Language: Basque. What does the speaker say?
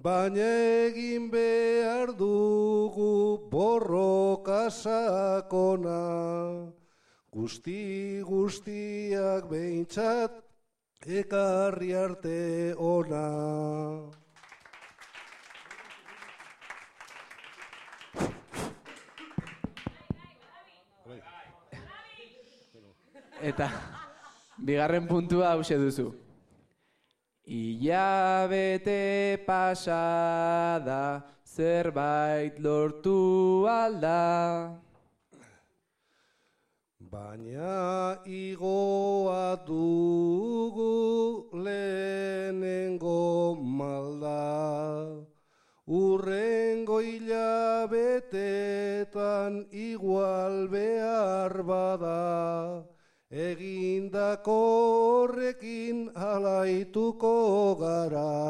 Baina egin behar dugu borroka sakona, guzti guztiak behintzat ekarri arte ona. Eta bigarren puntua hause duzu. Ila bete pasada zerbait lortu alda. Baina igoa dugu lehenengo malda. Urrengo hilabetetan igual behar bada. Egindako horrekin alaituko gara.